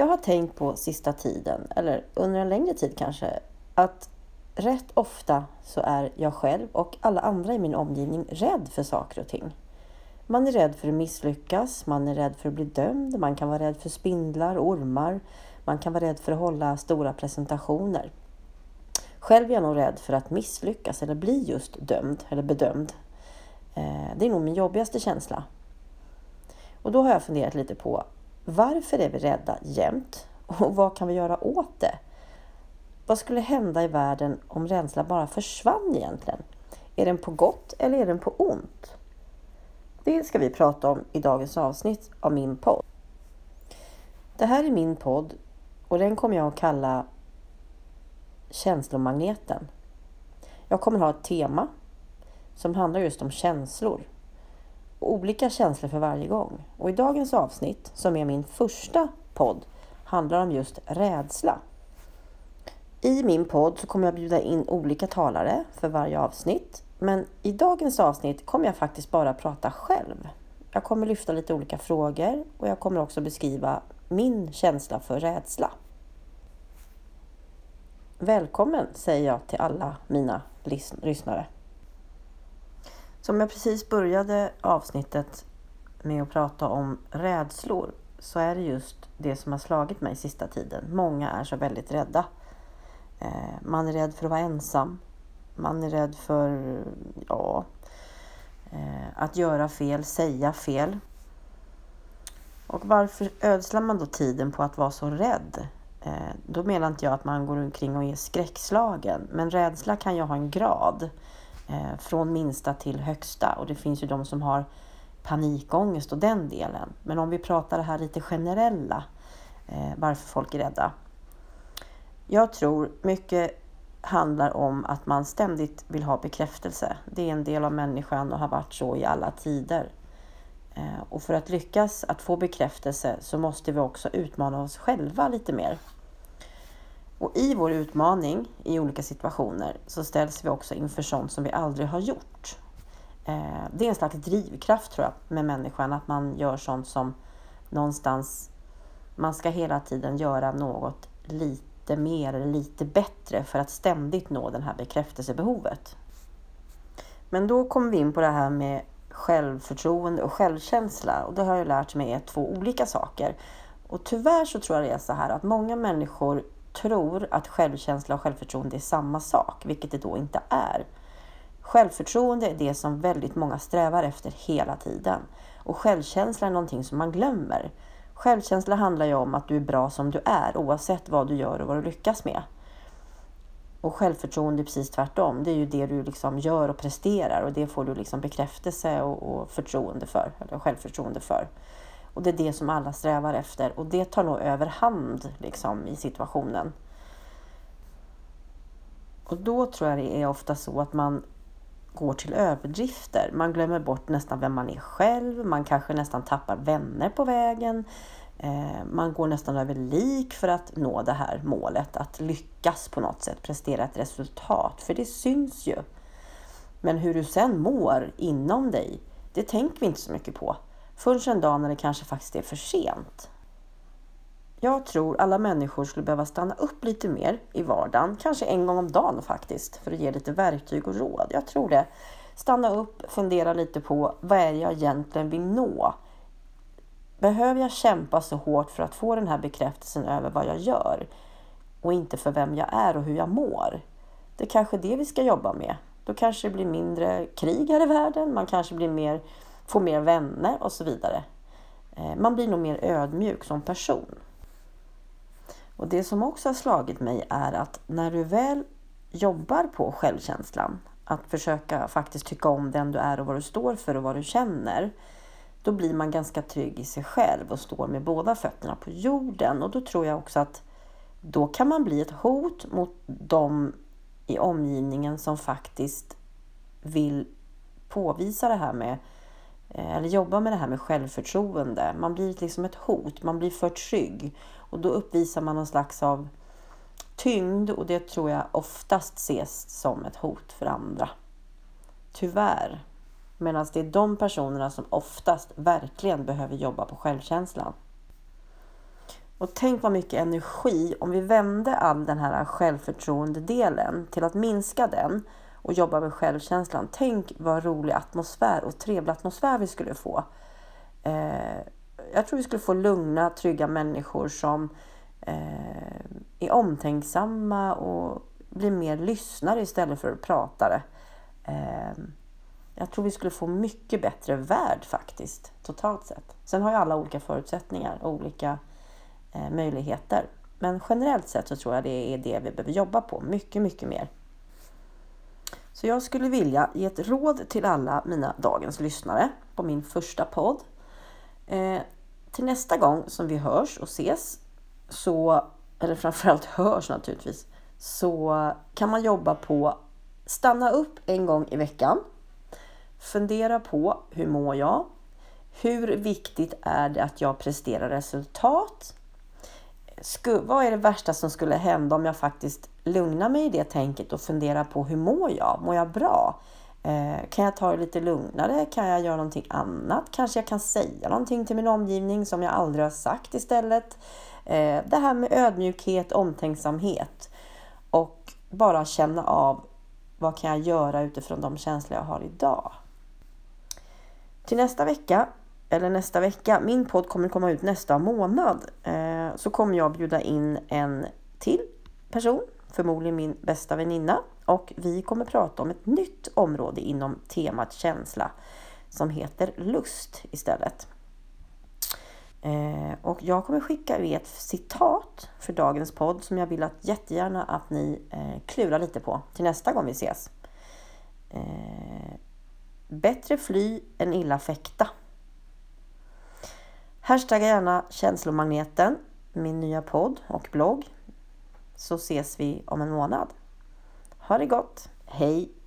Jag har tänkt på sista tiden, eller under en längre tid kanske, att rätt ofta så är jag själv och alla andra i min omgivning rädd för saker och ting. Man är rädd för att misslyckas, man är rädd för att bli dömd, man kan vara rädd för spindlar, ormar, man kan vara rädd för att hålla stora presentationer. Själv är jag nog rädd för att misslyckas eller bli just dömd eller bedömd. Eh, det är nog min jobbigaste känsla. Och då har jag funderat lite på varför är vi rädda jämt och vad kan vi göra åt det? Vad skulle hända i världen om rädslan bara försvann egentligen? Är den på gott eller är den på ont? Det ska vi prata om i dagens avsnitt av min podd. Det här är min podd och den kommer jag att kalla Känslomagneten. Jag kommer ha ett tema som handlar just om känslor. Olika känslor för varje gång. Och i dagens avsnitt, som är min första podd, handlar om just rädsla. I min podd så kommer jag bjuda in olika talare för varje avsnitt. Men i dagens avsnitt kommer jag faktiskt bara prata själv. Jag kommer lyfta lite olika frågor och jag kommer också beskriva min känsla för rädsla. Välkommen säger jag till alla mina lyssnare. Som jag precis började avsnittet med att prata om rädslor så är det just det som har slagit mig sista tiden. Många är så väldigt rädda. Eh, man är rädd för att vara ensam. Man är rädd för ja, eh, att göra fel, säga fel. Och varför ödslar man då tiden på att vara så rädd? Eh, då menar inte jag att man går omkring och är skräckslagen. Men rädsla kan ju ha en grad. Eh, från minsta till högsta. Och det finns ju de som har panikångest och den delen. Men om vi pratar det här lite generella. Eh, varför folk är rädda. Jag tror mycket handlar om att man ständigt vill ha bekräftelse. Det är en del av människan och har varit så i alla tider. Eh, och för att lyckas att få bekräftelse så måste vi också utmana oss själva lite mer. Och i vår utmaning i olika situationer så ställs vi också inför sånt som vi aldrig har gjort. Eh, det är en slags drivkraft tror jag med människan att man gör sånt som någonstans man ska hela tiden göra något lite mer eller lite bättre för att ständigt nå det här bekräftelsebehovet. Men då kommer vi in på det här med självförtroende och självkänsla och det har jag lärt mig är två olika saker. Och tyvärr så tror jag det är så här att många människor tror att självkänsla och självförtroende är samma sak, vilket det då inte är. Självförtroende är det som väldigt många strävar efter hela tiden. Och självkänsla är någonting som man glömmer. Självkänsla handlar ju om att du är bra som du är oavsett vad du gör och vad du lyckas med. Och självförtroende är precis tvärtom. Det är ju det du liksom gör och presterar och det får du liksom bekräftelse och, och förtroende för, eller självförtroende för. Och det är det som alla strävar efter och det tar nog överhand liksom, i situationen. Och då tror jag det är ofta så att man går till överdrifter. Man glömmer bort nästan vem man är själv. Man kanske nästan tappar vänner på vägen. Eh, man går nästan över lik för att nå det här målet, att lyckas på något sätt, prestera ett resultat. För det syns ju. Men hur du sen mår inom dig, det tänker vi inte så mycket på. Förrän en dag när det kanske faktiskt är för sent. Jag tror alla människor skulle behöva stanna upp lite mer i vardagen, kanske en gång om dagen faktiskt, för att ge lite verktyg och råd. Jag tror det. Stanna upp, fundera lite på vad är jag egentligen vill nå? Behöver jag kämpa så hårt för att få den här bekräftelsen över vad jag gör och inte för vem jag är och hur jag mår? Det är kanske det vi ska jobba med. Då kanske det blir mindre krig här i världen, man kanske blir mer få mer vänner och så vidare. Eh, man blir nog mer ödmjuk som person. Och det som också har slagit mig är att när du väl jobbar på självkänslan, att försöka faktiskt tycka om den du är och vad du står för och vad du känner, då blir man ganska trygg i sig själv och står med båda fötterna på jorden. Och då tror jag också att då kan man bli ett hot mot dem i omgivningen som faktiskt vill påvisa det här med Eh, Eh, eller jobba med det här med självförtroende. Man blir liksom ett hot, man blir för trygg och då uppvisar man någon slags av tyngd och det tror jag oftast ses som ett hot för andra. Tyvärr. Medan det är de personerna som oftast verkligen behöver jobba på självkänslan. Och tänk vad mycket energi om vi vände all den här självförtroendedelen till att minska den och jobba med självkänslan. Tänk vad rolig atmosfär och trevlig atmosfär vi skulle få. Eh, jag tror vi skulle få lugna, trygga människor som eh, är omtänksamma och blir mer lyssnare istället för pratare. Eh, jag tror vi skulle få mycket bättre värld faktiskt, totalt sett. Sen har ju alla olika förutsättningar och olika eh, möjligheter. Men generellt sett så tror jag det är det vi behöver jobba på mycket, mycket mer. Så jag skulle vilja ge ett råd till alla mina dagens lyssnare på min första podd. Eh, till nästa gång som vi hörs och ses, så, eller framförallt hörs naturligtvis, så kan man jobba på stanna upp en gång i veckan. Fundera på hur mår jag? Hur viktigt är det att jag presterar resultat? Sku, vad är det värsta som skulle hända om jag faktiskt lugnar mig i det tänket och funderar på hur mår jag? Mår jag bra? Eh, kan jag ta det lite lugnare? Kan jag göra någonting annat? Kanske jag kan säga någonting till min omgivning som jag aldrig har sagt istället. Eh, det här med ödmjukhet, omtänksamhet och bara känna av vad kan jag göra utifrån de känslor jag har idag. Till nästa vecka, eller nästa vecka, min podd kommer komma ut nästa månad, eh, Eh, så kommer jag bjuda in en till person, förmodligen min bästa väninna och vi kommer prata om ett nytt område inom temat känsla som heter lust istället. Eh, och jag kommer skicka er ett citat för dagens podd som jag vill att jättegärna att ni eh, klurar lite på till nästa gång vi ses. Bättre fly än illa fäkta. Hashtagga gärna känslomagneten, min nya podd och blogg. Så ses vi om en månad. Ha det gott! Hej!